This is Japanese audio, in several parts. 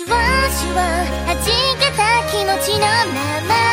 シュワシュワ弾けた気持ちのまま。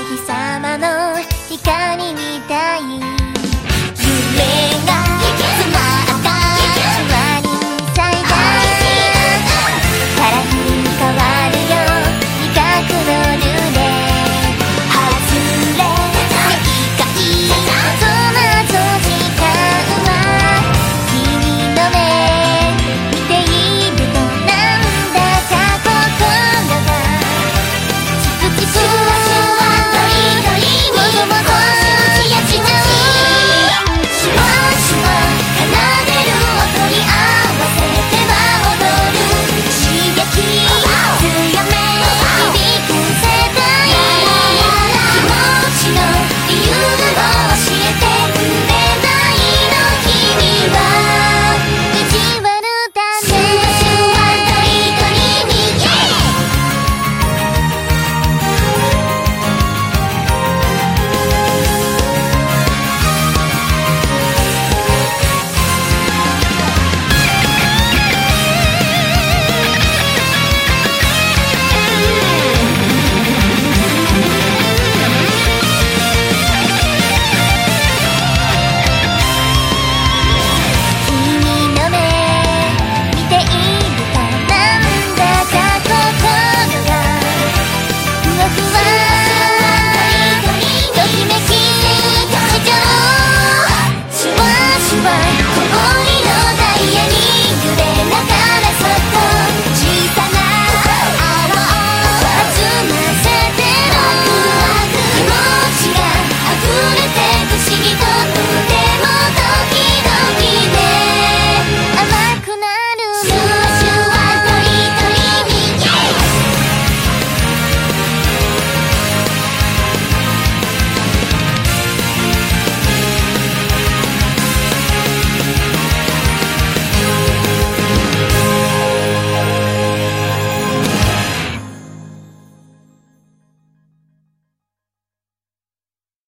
お様の光